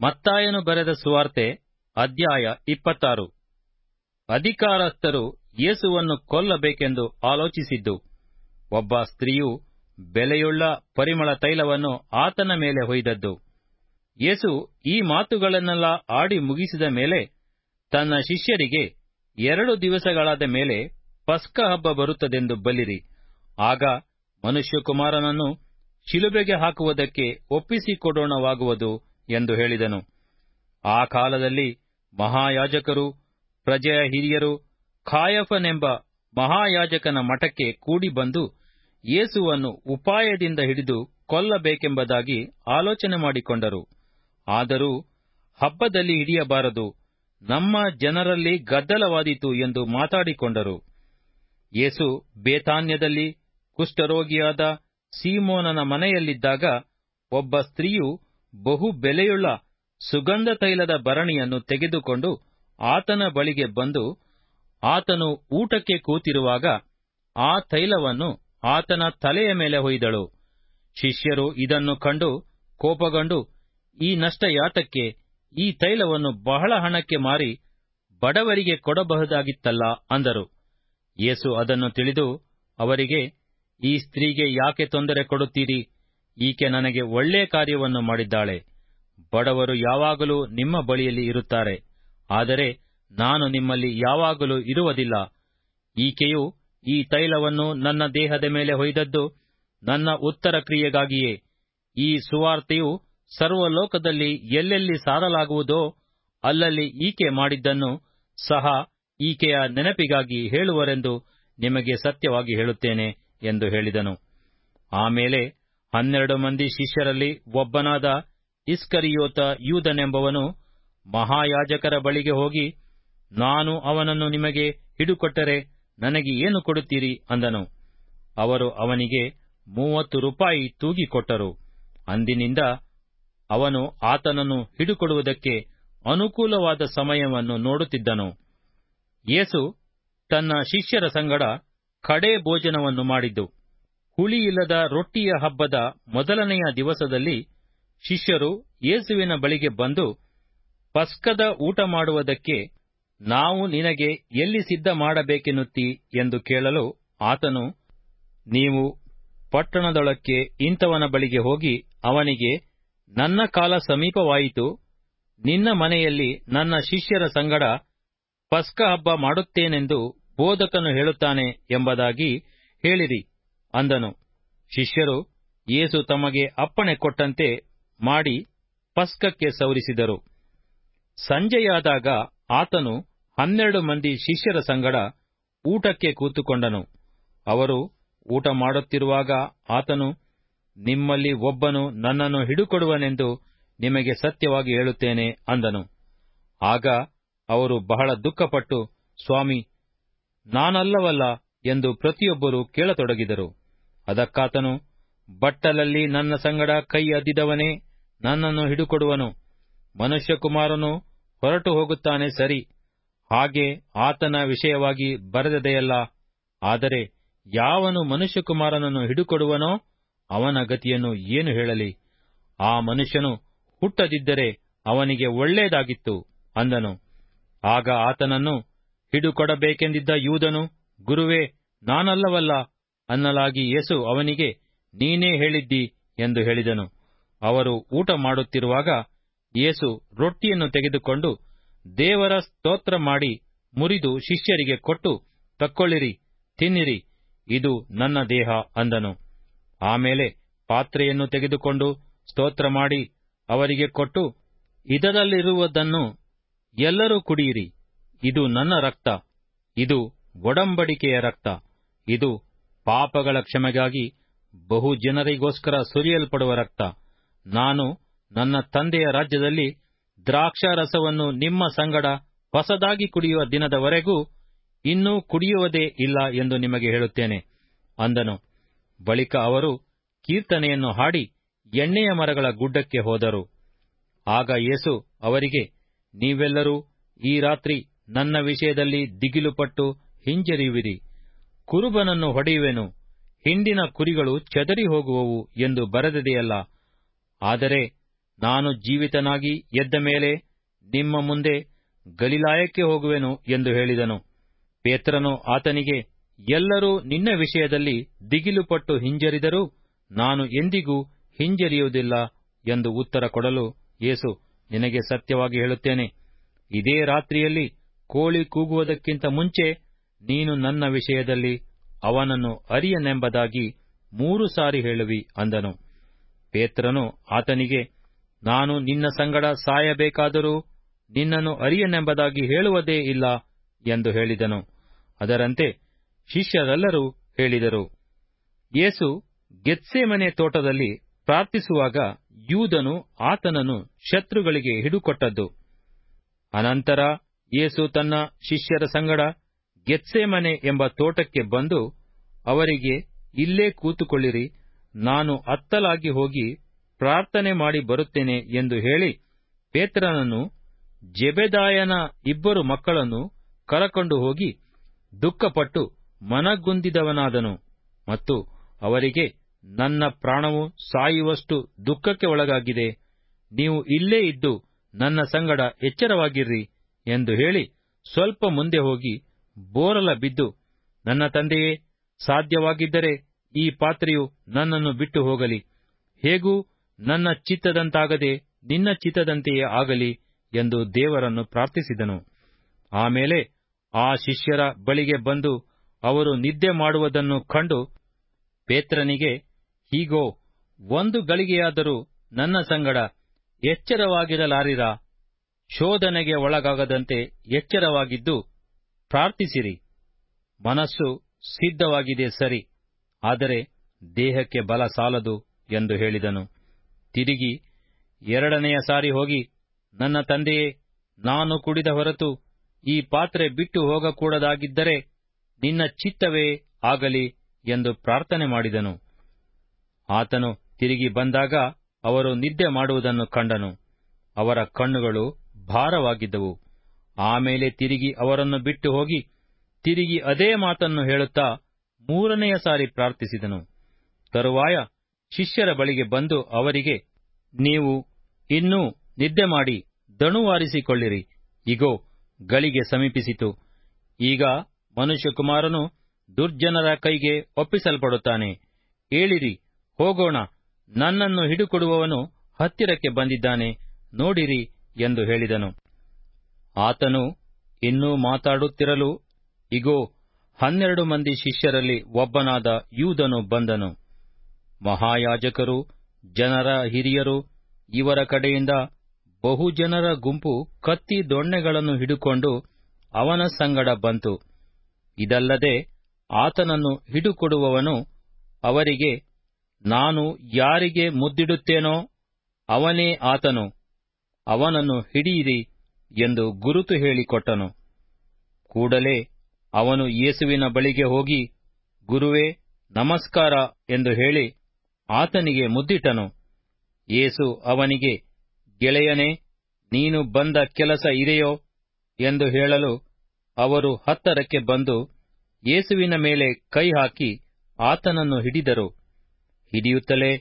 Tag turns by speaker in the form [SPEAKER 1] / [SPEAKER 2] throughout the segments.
[SPEAKER 1] ಮತ್ತಾಯನು ಬರೆದ ಸುವಾರ್ತೆ, ಅಧ್ಯಾಯ ಇಪ್ಪತ್ತಾರು. ಅಧಿಕಾರಸ್ಥರು ಯೇಸುವನ್ನು ಕೊಲ್ಲಬೇಕೆಂದು ಆಲೋಚಿಸಿದ್ದು, ಒಬ್ಬ ಸ್ತ್ರೀಯು ಬೆಲೆಯುಳ್ಳ ಪರಿಮಳ ತೈಲವನ್ನು ಆತನ ಮೇಲೆ ಹೊಯ್ದದ್ದು. ಯೇಸು ಈ ಮಾತುಗಳನ್ನೆಲ್ಲ ಆಡಿ ಮುಗಿಸಿದ ಮೇಲೆ ತನ್ನ ಶಿಷ್ಯರಿಗೆ, ಎರಡು ದಿವಸಗಳಾದ ಮೇಲೆ ಪಸ್ಕ ಹಬ್ಬ ಬರುತ್ತದೆಂದು ಬಲ್ಲಿರಿ. ಆಗ ಮನುಷ್ಯಕುಮಾರನನ್ನು ಶಿಲುಬೆಗೆ ಹಾಕುವುದಕ್ಕೆ ಒಪ್ಪಿಸಿಕೊಡೋಣವಾಗುವುದು ಎಂದು ಹೇಳಿದನು. ಆ ಕಾಲದಲ್ಲಿ ಮಹಾಯಾಜಕರು, ಪ್ರಜೆಯ ಹಿರಿಯರು, ಖಾಯಫನೆಂಬ ಮಹಾಯಾಜಕನ ಮಠಕ್ಕೆ ಕೂಡಿ ಬಂದು ಯೇಸುವನ್ನು ಉಪಾಯದಿಂದ ಹಿಡಿದು ಕೊಲ್ಲಬೇಕೆಂಬುದಾಗಿ ಆಲೋಚನೆ ಮಾಡಿಕೊಂಡರು. ಆದರೂ ಹಬ್ಬದಲ್ಲಿ ಹಿಡಿಯಬಾರದು, ನಮ್ಮ ಜನರಲ್ಲಿ ಗದ್ದಲವಾದೀತು ಎಂದು ಮಾತಾಡಿಕೊಂಡರು. ಯೇಸು ಬೇತಾನ್ಯದಲ್ಲಿ ಕುಷ್ಠರೋಗಿಯಾದ ಸೀಮೋನನ ಮನೆಯಲ್ಲಿದ್ದಾಗ ಒಬ್ಬ ಸ್ತ್ರೀಯು ಬಹು ಬೆಲೆಯುಳ್ಳ ಸುಗಂಧ ತೈಲದ ಭರಣಿಯನ್ನು ತೆಗೆದುಕೊಂಡು ಆತನ ಬಳಿಗೆ ಬಂದು ಆತನು ಊಟಕ್ಕೆ ಕೂತಿರುವಾಗ ಆ ತೈಲವನ್ನು ಆತನ ತಲೆಯ ಮೇಲೆ ಹೊಯ್ದಳು. ಶಿಷ್ಯರು ಇದನ್ನು ಕಂಡು ಕೋಪಗೊಂಡು, ಈ ನಷ್ಟ ಯಾತಕ್ಕೆ ಈ ತೈಲವನ್ನು ಬಹಳ ಹಣಕ್ಕೆ ಮಾರಿ ಬಡವರಿಗೆ ಕೊಡಬಹುದಾಗಿತ್ತಲ್ಲ ಅಂದರು. ಯೇಸು ಅದನ್ನು ತಿಳಿದು ಅವರಿಗೆ, ಈ ಸ್ತ್ರೀಗೆ ಯಾಕೆ ತೊಂದರೆ ಕೊಡುತ್ತೀರಿ? ಈಕೆ ನನಗೆ ಒಳ್ಳೆಯ ಕಾರ್ಯವನ್ನು ಮಾಡಿದ್ದಾಳೆ. ಬಡವರು ಯಾವಾಗಲೂ ನಿಮ್ಮ ಬಳಿಯಲ್ಲಿ ಇರುತ್ತಾರೆ. ಆದರೆ ನಾನು ನಿಮ್ಮಲ್ಲಿ ಯಾವಾಗಲೂ ಇರುವುದಿಲ್ಲ. ಈಕೆಯು ಈ ತೈಲವನ್ನು ನನ್ನ ದೇಹದ ಮೇಲೆ ಹೊಯ್ದದ್ದು ನನ್ನ ಉತ್ತರ ಕ್ರಿಯೆಗಾಗಿಯೇ. ಈ ಸುವಾರ್ತೆಯು ಸರ್ವಲೋಕದಲ್ಲಿ ಎಲ್ಲೆಲ್ಲಿ ಸಾರಲಾಗುವುದೋ ಅಲ್ಲಲ್ಲಿ ಈಕೆ ಮಾಡಿದ್ದನ್ನು ಸಹ ಈಕೆಯ ನೆನಪಿಗಾಗಿ ಹೇಳುವರೆಂದು ನಿಮಗೆ ಸತ್ಯವಾಗಿ ಹೇಳುತ್ತೇನೆ ಎಂದು ಹೇಳಿದನು. ಆಮೇಲೆ ಹನ್ನೆರಡು ಮಂದಿ ಶಿಷ್ಯರಲ್ಲಿ ಒಬ್ಬನಾದ ಇಸ್ಕರಿಯೋತ ಯೂದನೆಂಬವನು ಮಹಾಯಾಜಕರ ಬಳಿಗೆ ಹೋಗಿ, ನಾನು ಅವನನ್ನು ನಿಮಗೆ ಹಿಡುಕೊಟ್ಟರೆ ನನಗೆ ಏನು ಕೊಡುತ್ತೀರಿ? ಅಂದನು. ಅವರು ಅವನಿಗೆ, ಮೂವತ್ತು ರೂಪಾಯಿ ತೂಗಿಕೊಟ್ಟರು. ಅಂದಿನಿಂದ ಅವನು ಆತನನ್ನು ಹಿಡುಕೊಡುವುದಕ್ಕೆ ಅನುಕೂಲವಾದ ಸಮಯವನ್ನು ನೋಡುತ್ತಿದ್ದನು. ಯೇಸು ತನ್ನ ಶಿಷ್ಯರ ಸಂಗಡ ಕಡೇ ಭೋಜನವನ್ನು ಮಾಡಿದ್ದು. ಹುಳಿಯಿಲ್ಲದ ರೊಟ್ಟಿಯ ಹಬ್ಬದ ಮೊದಲನೆಯ ದಿವಸದಲ್ಲಿ ಶಿಷ್ಯರು ಯೇಸುವಿನ ಬಳಿಗೆ ಬಂದು, ಪಸ್ಕದ ಊಟ ಮಾಡುವುದಕ್ಕೆ ನಾವು ನಿನಗೆ ಎಲ್ಲಿ ಸಿದ್ಧ ಮಾಡಬೇಕೆನ್ನುತ್ತಿ ಎಂದು ಕೇಳಲು ಆತನು, ನೀವು ಪಟ್ಟಣದೊಳಕ್ಕೆ ಇಂಥವನ ಬಳಿಗೆ ಹೋಗಿ ಅವನಿಗೆ, ನನ್ನ ಕಾಲ ಸಮೀಪವಾಯಿತು, ನಿನ್ನ ಮನೆಯಲ್ಲಿ ನನ್ನ ಶಿಷ್ಯರ ಸಂಗಡ ಪಸ್ಕ ಹಬ್ಬ ಮಾಡುತ್ತೇನೆಂದು ಬೋಧಕನು ಹೇಳುತ್ತಾನೆ ಎಂಬುದಾಗಿ ಹೇಳಿರಿ. ಅಂದನು. ಶಿಷ್ಯರು ಯೇಸು ತಮಗೆ ಅಪ್ಪಣೆ ಕೊಟ್ಟಂತೆ ಮಾಡಿ ಪಸ್ಕಕ್ಕೆ ಸೌರಿಸಿದರು. ಸಂಜೆಯಾದಾಗ ಆತನು ಹನ್ನೆರಡು ಮಂದಿ ಶಿಷ್ಯರ ಸಂಗಡ ಊಟಕ್ಕೆ ಕೂತುಕೊಂಡನು. ಅವರು ಊಟ ಮಾಡುತ್ತಿರುವಾಗ ಆತನು, ನಿಮ್ಮಲ್ಲಿ ಒಬ್ಬನು ನನ್ನನ್ನು ಹಿಡುಕೊಡುವನೆಂದು ನಿಮಗೆ ಸತ್ಯವಾಗಿ ಹೇಳುತ್ತೇನೆ ಅಂದನು. ಆಗ ಅವರು ಬಹಳ ದುಃಖಪಟ್ಟು, ಸ್ವಾಮಿ, ನಾನಲ್ಲವಲ್ಲ ಎಂದು ಪ್ರತಿಯೊಬ್ಬರು ಕೇಳತೊಡಗಿದರು. ಅದಕ್ಕಾತನು, ಬಟ್ಟಲಲ್ಲಿ ನನ್ನ ಸಂಗಡ ಕೈ ಅದ್ದಿದವನೇ, ನನ್ನನ್ನು ಹಿಡುಕೊಡುವನು. ಮನುಷ್ಯಕುಮಾರನು ಹೊರಟು ಹೋಗುತ್ತಾನೆ, ಸರಿ. ಹಾಗೆ ಆತನ ವಿಷಯವಾಗಿ ಬರೆದದೆಯಲ್ಲ. ಆದರೆ ಯಾವನು ಮನುಷ್ಯಕುಮಾರನನ್ನು ಹಿಡುಕೊಡುವನೋ, ಅವನ ಗತಿಯನ್ನು ಏನು ಹೇಳಲಿ? ಆ ಮನುಷ್ಯನು ಹುಟ್ಟದಿದ್ದರೆ ಅವನಿಗೆ ಒಳ್ಳೆಯದಾಗಿತ್ತು, ಅಂದನು. ಆಗ ಆತನನ್ನು ಹಿಡುಕೊಡಬೇಕೆಂದಿದ್ದ ಯೂದನು, ಗುರುವೇ, ನಾನಲ್ಲವಲ್ಲ ಅನ್ನಲಾಗಿ ಯೇಸು ಅವನಿಗೆ, ನೀನೇ ಹೇಳಿದ್ದಿ ಎಂದು ಹೇಳಿದನು. ಅವರು ಊಟ ಮಾಡುತ್ತಿರುವಾಗ ಯೇಸು ರೊಟ್ಟಿಯನ್ನು ತೆಗೆದುಕೊಂಡು, ದೇವರ ಸ್ತೋತ್ರ ಮಾಡಿ ಮುರಿದು ಶಿಷ್ಯರಿಗೆ ಕೊಟ್ಟು, ತಕ್ಕೊಳ್ಳಿರಿ, ತಿನ್ನಿರಿ, ಇದು ನನ್ನ ದೇಹ ಅಂದನು. ಆಮೇಲೆ ಪಾತ್ರೆಯನ್ನು ತೆಗೆದುಕೊಂಡು ಸ್ತೋತ್ರ ಮಾಡಿ ಅವರಿಗೆ ಕೊಟ್ಟು, ಇದರಲ್ಲಿರುವುದನ್ನು ಎಲ್ಲರೂ ಕುಡಿಯಿರಿ, ಇದು ನನ್ನ ರಕ್ತ, ಇದು ಒಡಂಬಡಿಕೆಯ ರಕ್ತ, ಇದು ಪಾಪಗಳ ಕ್ಷಮೆಗಾಗಿ ಬಹು ಜನರಿಗೋಸ್ಕರ ಸುರಿಯಲ್ಪಡುವ ರಕ್ತ. ನಾನು ನನ್ನ ತಂದೆಯ ರಾಜ್ಯದಲ್ಲಿ ದ್ರಾಕ್ಷಾರಸವನ್ನು ನಿಮ್ಮ ಸಂಗಡ ಹೊಸದಾಗಿ ಕುಡಿಯುವ ದಿನದವರೆಗೂ ಇನ್ನೂ ಕುಡಿಯುವುದೇ ಇಲ್ಲ ಎಂದು ನಿಮಗೆ ಹೇಳುತ್ತೇನೆ, ಅಂದನು. ಬಳಿಕ ಅವರು ಕೀರ್ತನೆಯನ್ನು ಹಾಡಿ ಎಣ್ಣೆಯ ಮರಗಳ ಗುಡ್ಡಕ್ಕೆ ಹೋದರು. ಆಗ ಯೇಸು ಅವರಿಗೆ, ನೀವೆಲ್ಲರೂ ಈ ರಾತ್ರಿ ನನ್ನ ವಿಷಯದಲ್ಲಿ ದಿಗಿಲುಪಟ್ಟು ಹಿಂಜರಿಯುವಿರಿ. ಕುರುಬನನ್ನು ಹೊಡೆಯುವೆನು. ಹಿಂಡಿನ ಕುರಿಗಳು ಚದರಿ ಹೋಗುವವು ಎಂದು ಬರೆದಿದೆಯಲ್ಲ. ಆದರೆ ನಾನು ಜೀವಿತನಾಗಿ ಎದ್ದ ಮೇಲೆ ನಿಮ್ಮ ಮುಂದೆ ಗಲಿಲಾಯಕ್ಕೆ ಹೋಗುವೆನು ಎಂದು ಹೇಳಿದನು. ಪೇತ್ರನು ಆತನಿಗೆ, ಎಲ್ಲರೂ ನಿನ್ನ ವಿಷಯದಲ್ಲಿ ದಿಗಿಲುಪಟ್ಟು ಹಿಂಜರಿದರೂ ನಾನು ಎಂದಿಗೂ ಹಿಂಜರಿಯುವುದಿಲ್ಲ ಎಂದು ಉತ್ತರ ಕೊಡಲು ಯೇಸು ನಿನಗೆ ಸತ್ಯವಾಗಿ ಹೇಳುತ್ತೇನೆ. ಇದೇ ರಾತ್ರಿಯಲ್ಲಿ ಕೋಳಿ ಕೂಗುವುದಕ್ಕಿಂತ ಮುಂಚೆ ನೀನು ನನ್ನ ವಿಷಯದಲ್ಲಿ ಅವನನ್ನು ಅರಿಯನೆಂಬುದಾಗಿ ಮೂರು ಸಾರಿ ಹೇಳುವಿ ಅಂದನು. ಪೇತ್ರನು ಆತನಿಗೆ, ನಾನು ನಿನ್ನ ಸಂಗಡ ಸಾಯಬೇಕಾದರೂ ನಿನ್ನನ್ನು ಅರಿಯನೆಂಬುದಾಗಿ ಹೇಳುವುದೇ ಇಲ್ಲ ಎಂದು ಹೇಳಿದನು. ಅದರಂತೆ ಶಿಷ್ಯರೆಲ್ಲರೂ ಹೇಳಿದರು. ಯೇಸು ಗೆತ್ಸೇಮನೆ ತೋಟದಲ್ಲಿ ಪ್ರಾರ್ಥಿಸುವಾಗ ಯೂದನು ಆತನನ್ನು ಶತ್ರುಗಳಿಗೆ ಹಿಡುಕೊಟ್ಟದ್ದು. ಅನಂತರ ಯೇಸು ತನ್ನ ಶಿಷ್ಯರ ಸಂಗಡ ಗೆತ್ಸೇಮನೆ ಎಂಬ ತೋಟಕ್ಕೆ ಬಂದು ಅವರಿಗೆ, ಇಲ್ಲೇ ಕೂತುಕೊಳ್ಳಿರಿ, ನಾನು ಅತ್ತಲಾಗಿ ಹೋಗಿ ಪ್ರಾರ್ಥನೆ ಮಾಡಿ ಬರುತ್ತೇನೆ ಎಂದು ಹೇಳಿ ಪೇತ್ರನನ್ನು, ಜೆಬೆದಾಯನ ಇಬ್ಬರು ಮಕ್ಕಳನ್ನು ಕರಕೊಂಡು ಹೋಗಿ ದುಃಖಪಟ್ಟು ಮನಗುಂದಿದವನಾದನು ಮತ್ತು ಅವರಿಗೆ, ನನ್ನ ಪ್ರಾಣವು ಸಾಯುವಷ್ಟು ದುಃಖಕ್ಕೆ ಒಳಗಾಗಿದೆ, ನೀವು ಇಲ್ಲೇ ಇದ್ದು ನನ್ನ ಸಂಗಡ ಎಚ್ಚರವಾಗಿರ್ರಿ ಎಂದು ಹೇಳಿ ಸ್ವಲ್ಪ ಮುಂದೆ ಹೋಗಿ ಬೋರಲ ಬಿದ್ದು, ನನ್ನ ತಂದೆಯೇ, ಸಾಧ್ಯವಾಗಿದ್ದರೆ ಈ ಪಾತ್ರೆಯು ನನ್ನನ್ನು ಬಿಟ್ಟು ಹೋಗಲಿ. ಹೇಗೂ ನನ್ನ ಚಿತ್ತದಂತಾಗದೆ ನಿನ್ನ ಚಿತ್ತದಂತೆಯೇ ಆಗಲಿ ಎಂದು ದೇವರನ್ನು ಪ್ರಾರ್ಥಿಸಿದನು. ಆಮೇಲೆ ಆ ಶಿಷ್ಯರ ಬಳಿಗೆ ಬಂದು ಅವರು ನಿದ್ದೆ ಮಾಡುವುದನ್ನು ಕಂಡು ಪೇತ್ರನಿಗೆ, ಹೀಗೋ, ಒಂದು ಗಳಿಗೆಯಾದರೂ ನನ್ನ ಸಂಗಡ ಎಚ್ಚರವಾಗಿರಲಾರಿರಾ? ಶೋಧನೆಗೆ ಒಳಗಾಗದಂತೆ ಎಚ್ಚರವಾಗಿದ್ದು ಪ್ರಾರ್ಥಿಸಿರಿ. ಮನಸ್ಸು ಸಿದ್ಧವಾಗಿದೆ, ಸರಿ. ಆದರೆ ದೇಹಕ್ಕೆ ಬಲ ಸಾಲದು ಎಂದು ಹೇಳಿದನು. ತಿರುಗಿ ಎರಡನೆಯ ಸಾರಿ ಹೋಗಿ, ನನ್ನ ತಂದೆಯೇ, ನಾನು ಕುಡಿದ ಹೊರತು ಈ ಪಾತ್ರೆ ಬಿಟ್ಟು ಹೋಗಕೂಡದಾಗಿದ್ದರೆ ನಿನ್ನ ಚಿತ್ತವೇ ಆಗಲಿ ಎಂದು ಪ್ರಾರ್ಥನೆ ಮಾಡಿದನು. ಆತನು ತಿರುಗಿ ಬಂದಾಗ ಅವರು ನಿದ್ದೆ ಮಾಡುವುದನ್ನು ಕಂಡನು. ಅವರ ಕಣ್ಣುಗಳು ಭಾರವಾಗಿದ್ದವು. ಆಮೇಲೆ ತಿರುಗಿ ಅವರನ್ನು ಬಿಟ್ಟು ಹೋಗಿ ತಿರುಗಿ ಅದೇ ಮಾತನ್ನು ಹೇಳುತ್ತಾ ಮೂರನೆಯ ಸಾರಿ ಪ್ರಾರ್ಥಿಸಿದನು. ತರುವಾಯ ಶಿಷ್ಯರ ಬಳಿಗೆ ಬಂದು ಅವರಿಗೆ, ನೀವು ಇನ್ನೂ ನಿದ್ದೆ ಮಾಡಿ ದಣುವಾರಿಸಿಕೊಳ್ಳಿರಿ. ಇಗೋ, ಗಳಿಗೆ ಸಮೀಪಿಸಿತು. ಈಗ ಮನುಷ್ಯಕುಮಾರನು ದುರ್ಜನರ ಕೈಗೆ ಒಪ್ಪಿಸಲ್ಪಡುತ್ತಾನೆ. ಏಳಿರಿ, ಹೋಗೋಣ. ನನ್ನನ್ನು ಹಿಡುಕೊಡುವವನು ಹತ್ತಿರಕ್ಕೆ ಬಂದಿದ್ದಾನೆ. ನೋಡಿರಿ ಎಂದು ಹೇಳಿದನು. ಆತನು ಇನ್ನೂ ಮಾತಾಡುತ್ತಿರಲು, ಇಗೋ, ಹನ್ನೆರಡು ಮಂದಿ ಶಿಷ್ಯರಲ್ಲಿ ಒಬ್ಬನಾದ ಯೂದನು ಬಂದನು. ಮಹಾಯಾಜಕರು, ಜನರ ಹಿರಿಯರು, ಇವರ ಕಡೆಯಿಂದ ಬಹುಜನರ ಗುಂಪು ಕತ್ತಿ ದೊಣ್ಣೆಗಳನ್ನು ಹಿಡುಕೊಂಡು ಅವನ ಸಂಗಡ ಬಂತು. ಇದಲ್ಲದೆ ಆತನನ್ನು ಹಿಡುಕೊಡುವವನು ಅವರಿಗೆ, ನಾನು ಯಾರಿಗೆ ಮುದ್ದಿಡುತ್ತೇನೋ ಅವನೇ ಆತನು. ಅವನನ್ನು ಹಿಡಿಯಿರಿ. ಎಂದು ಗುರುತು ಹೇಳಿಕೊಟ್ಟನು. ಕೂಡಲೇ ಅವನು ಯೇಸುವಿನ ಬಳಿಗೆ ಹೋಗಿ, ಗುರುವೇ, ನಮಸ್ಕಾರ ಎಂದು ಹೇಳಿ ಆತನಿಗೆ ಮುದ್ದಿಟ್ಟನು. ಯೇಸು ಅವನಿಗೆ, ಗೆಳೆಯನೇ, ನೀನು ಬಂದ ಕೆಲಸ ಇದೆಯೋ? ಎಂದು ಹೇಳಲು ಅವರು ಹತ್ತರಕ್ಕೆ ಬಂದು ಯೇಸುವಿನ ಮೇಲೆ ಕೈ ಹಾಕಿ ಆತನನ್ನು ಹಿಡಿದರು. ಹಿಡಿಯುತ್ತಲೇ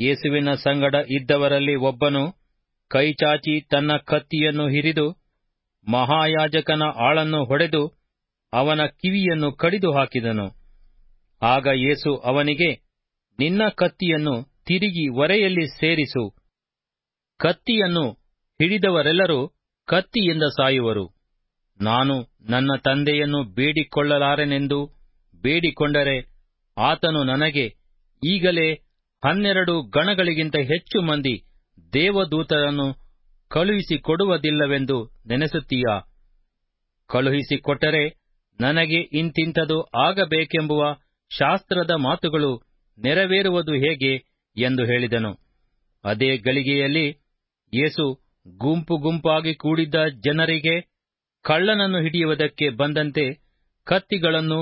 [SPEAKER 1] ಯೇಸುವಿನ ಸಂಗಡ ಇದ್ದವರಲ್ಲಿ ಒಬ್ಬನು ಕೈಚಾಚಿ ತನ್ನ ಕತ್ತಿಯನ್ನು ಹಿರಿದು ಮಹಾಯಾಜಕನ ಆಳನ್ನು ಹೊಡೆದು ಅವನ ಕಿವಿಯನ್ನು ಕಡಿದು ಹಾಕಿದನು ಆಗ ಯೇಸು ಅವನಿಗೆ, ನಿನ್ನ ಕತ್ತಿಯನ್ನು ತಿರುಗಿ ಒರೆಯಲ್ಲಿ ಸೇರಿಸು. ಕತ್ತಿಯನ್ನು ಹಿಡಿದವರೆಲ್ಲರೂ ಕತ್ತಿಯಿಂದ ಸಾಯುವರು. ನಾನು ನನ್ನ ತಂದೆಯನ್ನು ಬೇಡಿಕೊಳ್ಳಲಾರೆನೆಂದು ಬೇಡಿಕೊಂಡರೆ ಆತನು ನನಗೆ ಈಗಲೇ ಹನ್ನೆರಡು ಗಣಗಳಿಗಿಂತ ಹೆಚ್ಚು ಮಂದಿ ದೇವದೂತರನ್ನು ಕಳುಹಿಸಿಕೊಡುವುದಿಲ್ಲವೆಂದು ನೆನೆಸುತ್ತೀಯಾ? ಕಳುಹಿಸಿಕೊಟ್ಟರೆ ನನಗೆ ಇಂತಿಂಥದು ಆಗಬೇಕೆಂಬುವ ಶಾಸ್ತ್ರದ ಮಾತುಗಳು ನೆರವೇರುವುದು ಹೇಗೆ ಎಂದು ಹೇಳಿದನು. ಅದೇ ಗಳಿಗೆಯಲ್ಲಿ ಯೇಸು ಗುಂಪು ಗುಂಪಾಗಿ ಕೂಡಿದ್ದ ಜನರಿಗೆ ಕಳ್ಳನನ್ನು ಹಿಡಿಯುವುದಕ್ಕೆ ಬಂದಂತೆ ಕತ್ತಿಗಳನ್ನು,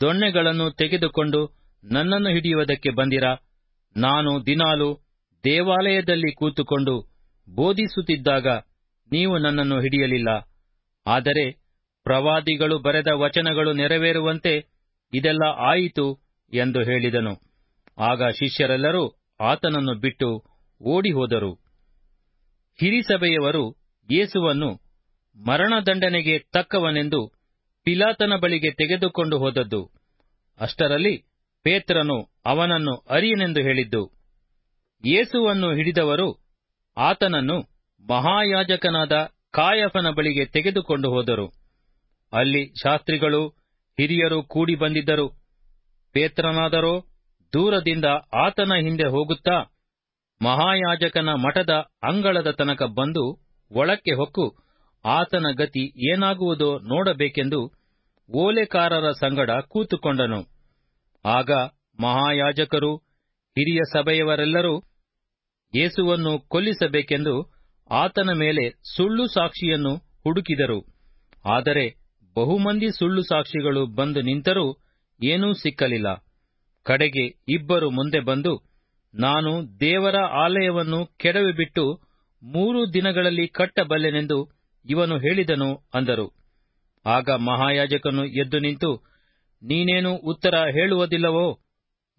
[SPEAKER 1] ದೊಣ್ಣೆಗಳನ್ನು ತೆಗೆದುಕೊಂಡು ನನ್ನನ್ನು ಹಿಡಿಯುವುದಕ್ಕೆ ಬಂದಿರಾ? ನಾನು ದಿನಾಲು ದೇವಾಲಯದಲ್ಲಿ ಕೂತುಕೊಂಡು ಬೋಧಿಸುತ್ತಿದ್ದಾಗ ನೀವು ನನ್ನನ್ನು ಹಿಡಿಯಲಿಲ್ಲ. ಆದರೆ ಪ್ರವಾದಿಗಳು ಬರೆದ ವಚನಗಳು ನೆರವೇರುವಂತೆ ಇದೆಲ್ಲ ಆಯಿತು ಎಂದು ಹೇಳಿದನು. ಆಗ ಶಿಷ್ಯರೆಲ್ಲರೂ ಆತನನ್ನು ಬಿಟ್ಟು ಓಡಿಹೋದರು. ಹಿರಿಸಭೆಯವರು ಯೇಸುವನ್ನು ಮರಣದಂಡನೆಗೆ ತಕ್ಕವನೆಂದು ಪಿಲಾತನ ಬಳಿಗೆ ತೆಗೆದುಕೊಂಡು ಹೋದದ್ದು. ಅಷ್ಟರಲ್ಲಿ ಪೇತ್ರನು ಅವನನ್ನು ಅರಿಯನೆಂದು ಹೇಳಿದ್ದು. ಯೇಸುವನ್ನು ಹಿಡಿದವರು ಆತನನ್ನು ಮಹಾಯಾಜಕನಾದ ಕಾಯಫನ ಬಳಿಗೆ ತೆಗೆದುಕೊಂಡು ಹೋದರು. ಅಲ್ಲಿ ಶಾಸ್ತ್ರಿಗಳು, ಹಿರಿಯರು ಕೂಡಿ ಬಂದಿದ್ದರು. ಪೇತ್ರನಾದರೋ, ದೂರದಿಂದ ಆತನ ಹಿಂದೆ ಹೋಗುತ್ತಾ ಮಹಾಯಾಜಕನ ಮಠದ ಅಂಗಳದ ತನಕ ಬಂದು ಒಳಕ್ಕೆ ಹೊಕ್ಕು ಆತನ ಗತಿ ಏನಾಗುವುದೋ ನೋಡಬೇಕೆಂದು ಓಲೆಕಾರರ ಸಂಗಡ ಕೂತುಕೊಂಡನು. ಆಗ ಮಹಾಯಾಜಕರು, ಹಿರಿಯ ಸಭೆಯವರೆಲ್ಲರೂ ಯೇಸುವನ್ನು ಕೊಲ್ಲಿಸಬೇಕೆಂದು ಆತನ ಮೇಲೆ ಸುಳ್ಳು ಸಾಕ್ಷಿಯನ್ನು ಹುಡುಕಿದರು. ಆದರೆ ಬಹುಮಂದಿ ಸುಳ್ಳು ಸಾಕ್ಷಿಗಳು ಬಂದು ನಿಂತರೂ ಏನೂ ಸಿಕ್ಕಲಿಲ್ಲ. ಕಡೆಗೆ ಇಬ್ಬರು ಮುಂದೆ ಬಂದು, ನಾನು ದೇವರ ಆಲಯವನ್ನು ಕೆಡವಿಬಿಟ್ಟು ಮೂರು ದಿನಗಳಲ್ಲಿ ಕಟ್ಟಬಲ್ಲೆನೆಂದು ಇವನು ಹೇಳಿದನು ಅಂದರು. ಆಗ ಮಹಾಯಾಜಕನು ಎದ್ದು ನಿಂತು, ನೀನೇನು ಉತ್ತರ ಹೇಳುವುದಿಲ್ಲವೋ?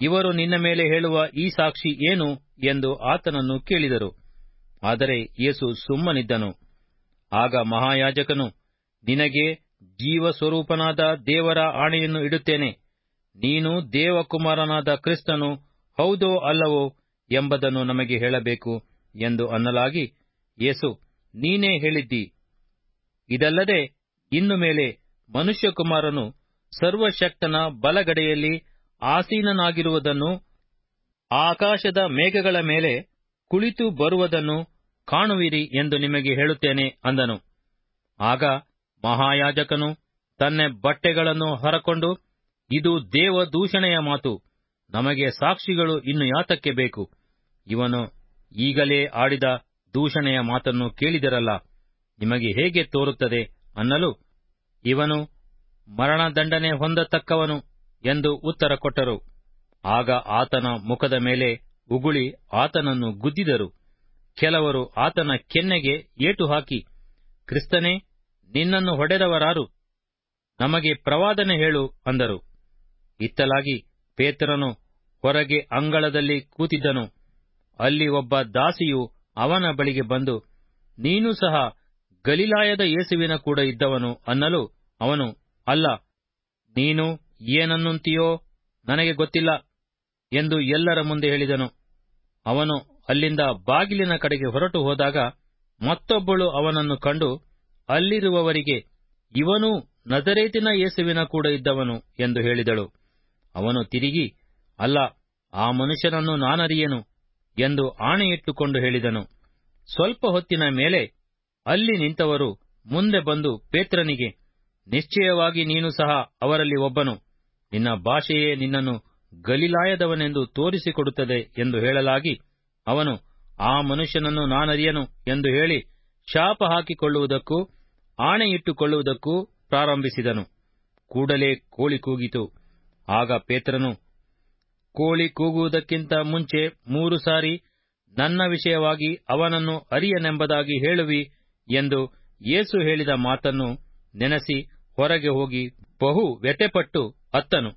[SPEAKER 1] ಇವರು ನಿನ್ನ ಮೇಲೆ ಹೇಳುವ ಈ ಸಾಕ್ಷಿ ಏನು ಎಂದು ಆತನನ್ನು ಕೇಳಿದರು. ಆದರೆ ಯೇಸು ಸುಮ್ಮನಿದ್ದನು. ಆಗ ಮಹಾಯಾಜಕನು, ನಿನಗೆ ಜೀವಸ್ವರೂಪನಾದ ದೇವರ ಆಣೆಯನ್ನು ಇಡುತ್ತೇನೆ. ನೀನು ದೇವಕುಮಾರನಾದ ಕ್ರಿಸ್ತನು ಹೌದೋ ಅಲ್ಲವೋ ಎಂಬುದನ್ನು ನಮಗೆ ಹೇಳಬೇಕು ಎಂದು ಅನ್ನಲಾಗಿ ಯೇಸು, ನೀನೇ ಹೇಳಿದ್ದಿ. ಇದಲ್ಲದೆ ಇನ್ನು ಮೇಲೆ ಮನುಷ್ಯಕುಮಾರನು ಸರ್ವಶಕ್ತನ ಬಲಗಡೆಯಲ್ಲಿ ಆಸೀನನಾಗಿರುವುದನ್ನು, ಆಕಾಶದ ಮೇಘಗಳ ಮೇಲೆ ಕುಳಿತು ಬರುವುದನ್ನು ಕಾಣುವಿರಿ ಎಂದು ನಿಮಗೆ ಹೇಳುತ್ತೇನೆ ಅಂದನು. ಆಗ ಮಹಾಯಾಜಕನು ತನ್ನ ಬಟ್ಟೆಗಳನ್ನು ಹೊರಕೊಂಡು, ಇದು ದೇವದೂಷಣೆಯ ಮಾತು, ನಮಗೆ ಸಾಕ್ಷಿಗಳು ಇನ್ನು ಯಾತಕ್ಕೆ ಬೇಕು? ಇವನು ಈಗಲೇ ಆಡಿದ ದೂಷಣೆಯ ಮಾತನ್ನು ಕೇಳಿದರಲ್ಲ, ನಿಮಗೆ ಹೇಗೆ ತೋರುತ್ತದೆ ಅನ್ನಲು, ಇವನು ಮರಣದಂಡನೆ ಹೊಂದತಕ್ಕವನು. ಎಂದು ಉತ್ತರ ಕೊಟ್ಟರು. ಆಗ ಆತನ ಮುಖದ ಮೇಲೆ ಉಗುಳಿ ಆತನನ್ನು ಗುದ್ದಿದರು. ಕೆಲವರು ಆತನ ಕೆನ್ನೆಗೆ ಏಟು ಹಾಕಿ, ಕ್ರಿಸ್ತನೇ, ನಿನ್ನನ್ನು ಹೊಡೆದವರಾರು, ನಮಗೆ ಪ್ರವಾದನೆ ಹೇಳು ಅಂದರು. ಇತ್ತಲಾಗಿ ಪೇತ್ರನು ಹೊರಗೆ ಅಂಗಳದಲ್ಲಿ ಕೂತಿದ್ದನು. ಅಲ್ಲಿ ಒಬ್ಬ ದಾಸಿಯು ಅವನ ಬಳಿಗೆ ಬಂದು, ನೀನು ಸಹ ಗಲಿಲಾಯದ ಯೇಸುವಿನ ಕೂಡ ಇದ್ದವನು ಅನ್ನಲು ಅವನು, ಅಲ್ಲ, ನೀನು ಏನನ್ನುಂತೀಯೋ ನನಗೆ ಗೊತ್ತಿಲ್ಲ ಎಂದು ಎಲ್ಲರ ಮುಂದೆ ಹೇಳಿದನು. ಅವನು ಅಲ್ಲಿಂದ ಬಾಗಿಲಿನ ಕಡೆಗೆ ಹೊರಟು ಹೋದಾಗ ಮತ್ತೊಬ್ಬಳು ಅವನನ್ನು ಕಂಡು, ಅಲ್ಲಿರುವವರಿಗೆ ಇವನೂ ನಜರೇತಿನ ಯೇಸುವಿನ ಕೂಡ ಇದ್ದವನು ಎಂದು ಹೇಳಿದಳು. ಅವನು ತಿರುಗಿ, ಅಲ್ಲ, ಆ ಮನುಷ್ಯನನ್ನು ನಾನರಿಯೆನು? ಎಂದು ಆಣೆಯಿಟ್ಟುಕೊಂಡು ಹೇಳಿದನು. ಸ್ವಲ್ಪ ಹೊತ್ತಿನ ಮೇಲೆ ಅಲ್ಲಿ ನಿಂತವರು ಮುಂದೆ ಬಂದು ಪೇತ್ರನಿಗೆ, ನಿಶ್ಚಯವಾಗಿ ನೀನು ಸಹ ಅವರಲ್ಲಿ ಒಬ್ಬನು. ನಿನ್ನ ಭಾಷೆಯೇ ನಿನ್ನನ್ನು ಗಲಿಲಾಯದವನೆಂದು ತೋರಿಸಿಕೊಡುತ್ತದೆ ಎಂದು ಹೇಳಲಾಗಿ ಅವನು, ಆ ಮನುಷ್ಯನನ್ನು ನಾನರಿಯನು ಎಂದು ಹೇಳಿ ಶಾಪ ಹಾಕಿಕೊಳ್ಳುವುದಕ್ಕೂ, ಆಣೆಯಿಟ್ಟುಕೊಳ್ಳುವುದಕ್ಕೂ ಪ್ರಾರಂಭಿಸಿದನು. ಕೂಡಲೇ ಕೋಳಿ ಕೂಗಿತು. ಆಗ ಪೇತ್ರನು, ಕೋಳಿ ಕೂಗುವುದಕ್ಕಿಂತ ಮುಂಚೆ ಮೂರು ಸಾರಿ ನನ್ನ ವಿಷಯವಾಗಿ ಅವನನ್ನು ಅರಿಯನೆಂಬುದಾಗಿ ಹೇಳುವಿ ಎಂದು ಯೇಸು ಹೇಳಿದ ಮಾತನ್ನು ನೆನೆಸಿ ಹೊರಗೆ ಹೋಗಿ ಬಹು ವ್ಯಥೆಪಟ್ಟು అత్తను